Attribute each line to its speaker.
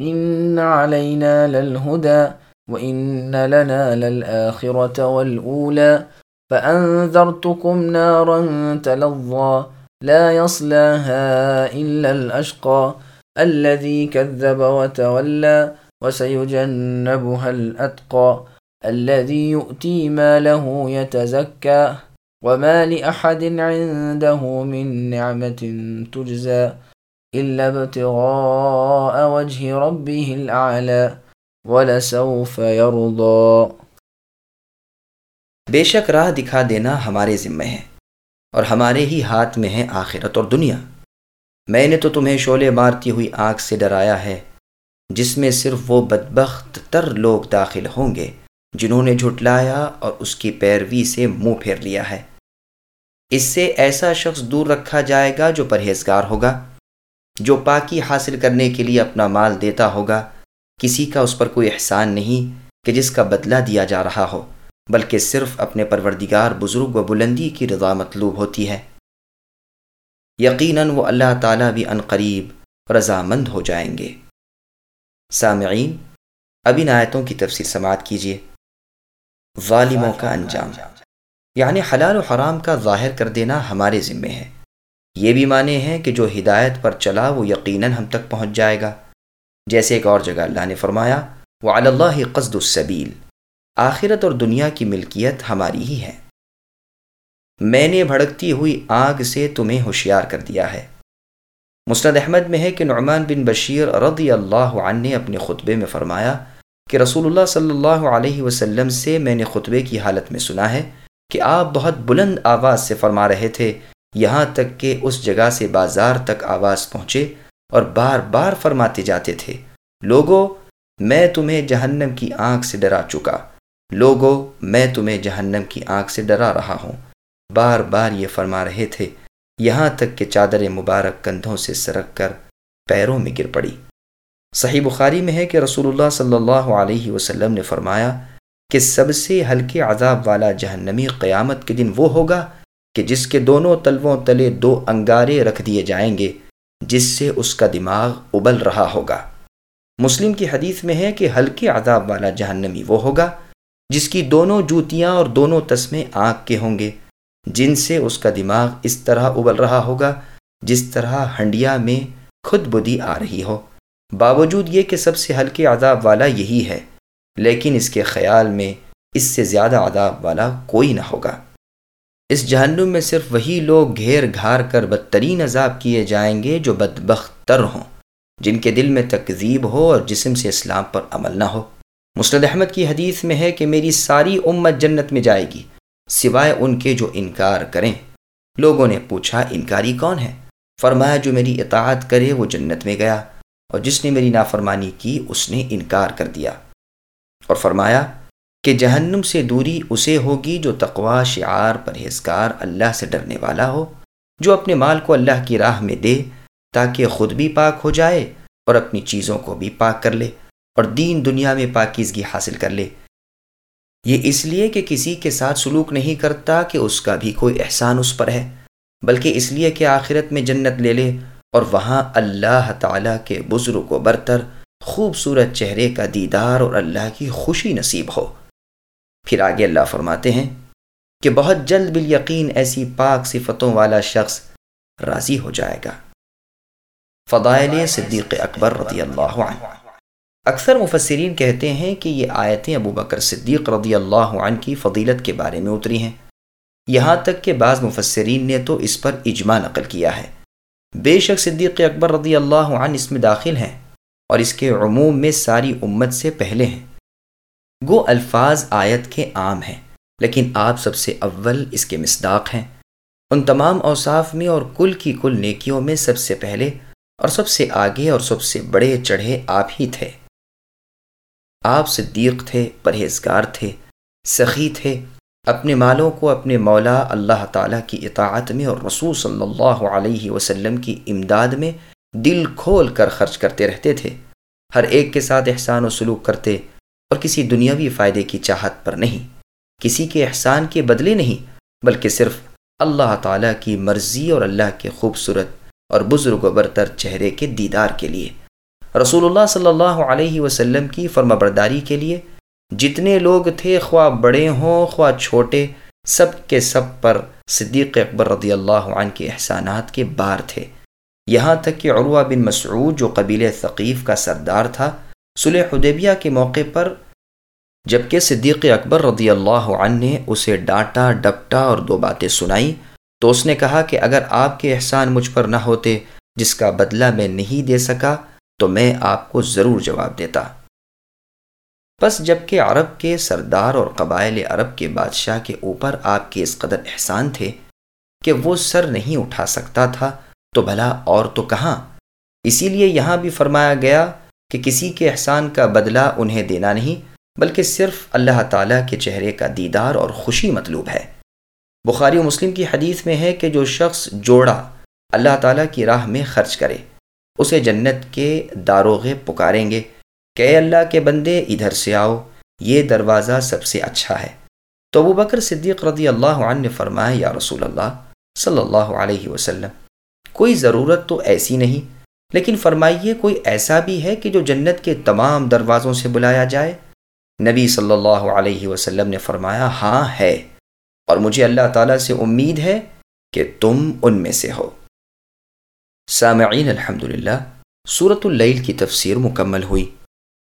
Speaker 1: إن علينا للهدى وإن لنا للآخرة والأولى فأنذرتكم نارا تلظى لا يصلاها إلا الأشقى الذي كذب وتولى وسيجنبها الأتقى الذي يؤتي ما له يتزكى وما لأحد عنده من نعمة تجزى إلا ابتغاء وجه ربه الأعلى ولسوف يرضى.
Speaker 2: بے شک راہ دکھا دینا ہمارے ذمے ہے اور ہمارے ہی ہاتھ میں ہے آخرت اور دنیا۔ میں نے تو تمہیں شعلے مارتی ہوئی آنکھ سے ڈرایا ہے، جس میں صرف وہ بدبخت تر لوگ داخل ہوں گے جنہوں نے جھٹلایا اور اس کی پیروی سے منہ پھیر لیا ہے۔ اس سے ایسا شخص دور رکھا جائے گا جو پرہیزگار ہوگا۔ جو پاکی حاصل کرنے کے لیے اپنا مال دیتا ہوگا، کسی کا اس پر کوئی احسان نہیں کہ جس کا بدلہ دیا جا رہا ہو، بلکہ صرف اپنے پروردگار بزرگ و بلندی کی رضا مطلوب ہوتی ہے۔ یقیناً وہ اللہ تعالیٰ بھی عنقریب رضامند ہو جائیں گے۔ سامعین، اب ان آیتوں کی تفصیل سماعت کیجیے۔ ظالموں کا انجام یعنی حلال و حرام کا ظاہر کر دینا ہمارے ذمے ہے۔ یہ بھی مانے ہیں کہ جو ہدایت پر چلا وہ یقیناً ہم تک پہنچ جائے گا۔ جیسے ایک اور جگہ اللہ نے فرمایا وہ اللہ قصد السبیل آخرت اور دنیا کی ملکیت ہماری ہی ہے۔ میں نے بھڑکتی ہوئی آگ سے تمہیں ہوشیار کر دیا ہے۔ مسند احمد میں ہے کہ نعمان بن بشیر رضی اللہ عنہ نے اپنے خطبے میں فرمایا کہ رسول اللہ صلی اللہ علیہ وسلم سے میں نے خطبے کی حالت میں سنا ہے کہ آپ بہت بلند آواز سے فرما رہے تھے یہاں تک کہ اس جگہ سے بازار تک آواز پہنچے اور بار بار فرماتے جاتے تھے، لوگو، میں تمہیں جہنم کی آنکھ سے ڈرا چکا۔ لوگو، میں تمہیں جہنم کی آنکھ سے ڈرا رہا ہوں۔ بار بار یہ فرما رہے تھے، یہاں تک کہ چادر مبارک کندھوں سے سرک کر پیروں میں گر پڑی۔ صحیح بخاری میں ہے کہ رسول اللہ صلی اللہ علیہ وسلم نے فرمایا کہ سب سے ہلکے عذاب والا جہنمی قیامت کے دن وہ ہوگا کہ جس کے دونوں تلووں تلے دو انگارے رکھ دیے جائیں گے، جس سے اس کا دماغ ابل رہا ہوگا۔ مسلم کی حدیث میں ہے کہ ہلکے عذاب والا جہنمی وہ ہوگا، جس کی دونوں جوتیاں اور دونوں تسمے آنکھ کے ہوں گے، جن سے اس کا دماغ اس طرح ابل رہا ہوگا جس طرح ہنڈیا میں خود بدی آ رہی ہو۔ باوجود یہ کہ سب سے ہلکے عذاب والا یہی ہے، لیکن اس کے خیال میں اس سے زیادہ عذاب والا کوئی نہ ہوگا۔ اس جہنم میں صرف وہی لوگ گھیر گھار کر بدترین عذاب کیے جائیں گے جو بدبخت تر ہوں، جن کے دل میں تکذیب ہو اور جسم سے اسلام پر عمل نہ ہو۔ مسرد احمد کی حدیث میں ہے کہ میری ساری امت جنت میں جائے گی، سوائے ان کے جو انکار کریں۔ لوگوں نے پوچھا، انکاری کون ہے؟ فرمایا، جو میری اطاعت کرے وہ جنت میں گیا، اور جس نے میری نافرمانی کی اس نے انکار کر دیا۔ اور فرمایا کہ جہنم سے دوری اسے ہوگی جو تقوا شعار پرہیزگار اللہ سے ڈرنے والا ہو، جو اپنے مال کو اللہ کی راہ میں دے تاکہ خود بھی پاک ہو جائے اور اپنی چیزوں کو بھی پاک کر لے اور دین دنیا میں پاکیزگی حاصل کر لے۔ یہ اس لیے کہ کسی کے ساتھ سلوک نہیں کرتا کہ اس کا بھی کوئی احسان اس پر ہے، بلکہ اس لیے کہ آخرت میں جنت لے لے اور وہاں اللہ تعالیٰ کے بزرگ و برتر، خوبصورت چہرے کا دیدار اور اللہ کی خوشی نصیب ہو۔ پھر آگے اللہ فرماتے ہیں کہ بہت جلد بال یقین ایسی پاک صفتوں والا شخص راضی ہو جائے گا۔ فضائل صدیق اکبر رضی اللہ عنہ۔ اکثر مفسرین کہتے ہیں کہ یہ آیتیں ابو بکر صدیق رضی اللہ عنہ کی فضیلت کے بارے میں اتری ہیں۔ یہاں تک کہ بعض مفسرین نے تو اس پر اجماع نقل کیا ہے۔ بے شک صدیق اکبر رضی اللہ عنہ اس میں داخل ہیں اور اس کے عموم میں ساری امت سے پہلے ہیں۔ گو الفاظ آیت کے عام ہیں، لیکن آپ سب سے اول اس کے مصداق ہیں۔ ان تمام اوصاف میں اور کل کی کل نیکیوں میں سب سے پہلے اور سب سے آگے اور سب سے بڑے چڑھے آپ ہی تھے۔ آپ صدیق تھے، پرہیزگار تھے، سخی تھے، اپنے مالوں کو اپنے مولا اللہ تعالیٰ کی اطاعت میں اور رسول صلی اللہ علیہ وسلم کی امداد میں دل کھول کر خرچ کرتے رہتے تھے۔ ہر ایک کے ساتھ احسان و سلوک کرتے اور کسی دنیاوی فائدے کی چاہت پر نہیں، کسی کے احسان کے بدلے نہیں، بلکہ صرف اللہ تعالیٰ کی مرضی اور اللہ کے خوبصورت اور بزرگ و برتر چہرے کے دیدار کے لیے۔ رسول اللہ صلی اللہ علیہ وسلم کی فرما برداری کے لیے جتنے لوگ تھے، خواہ بڑے ہوں، خواہ چھوٹے، سب کے سب پر صدیق اکبر رضی اللہ عنہ کے احسانات کے بار تھے۔ یہاں تک کہ عروہ بن مسعود، جو قبیل ثقیف کا سردار تھا، صلح حدیبیہ کے موقع پر جبکہ صدیق اکبر رضی اللہ عنہ نے اسے ڈانٹا، ڈپٹا اور دو باتیں سنائیں۔ تو اس نے کہا کہ اگر آپ کے احسان مجھ پر نہ ہوتے، جس کا بدلہ میں نہیں دے سکا، تو میں آپ کو ضرور جواب دیتا۔ بس جبکہ عرب کے سردار اور قبائل عرب کے بادشاہ کے اوپر آپ کے اس قدر احسان تھے کہ وہ سر نہیں اٹھا سکتا تھا، تو بھلا اور تو کہاں؟ اسی لیے یہاں بھی فرمایا گیا کہ کسی کے احسان کا بدلہ انہیں دینا نہیں۔ بلکہ صرف اللہ تعالیٰ کے چہرے کا دیدار اور خوشی مطلوب ہے۔ بخاری و مسلم کی حدیث میں ہے کہ جو شخص جوڑا اللہ تعالیٰ کی راہ میں خرچ کرے، اسے جنت کے داروغے پکاریں گے کہ اے اللہ کے بندے، ادھر سے آؤ، یہ دروازہ سب سے اچھا ہے۔ تو ابو بکر صدیق رضی اللہ عنہ نے فرمایا، یا رسول اللہ صلی اللہ علیہ وسلم، کوئی ضرورت تو ایسی نہیں، لیکن فرمائیے کوئی ایسا بھی ہے کہ جو جنت کے تمام دروازوں سے بلایا جائے۔ نبی صلی اللہ علیہ وسلم نے فرمایا ہاں ہے، اور مجھے اللہ تعالیٰ سے امید ہے کہ تم ان میں سے ہو۔ سامعین الحمد للہ صورت اللیل کی تفسیر مکمل ہوئی۔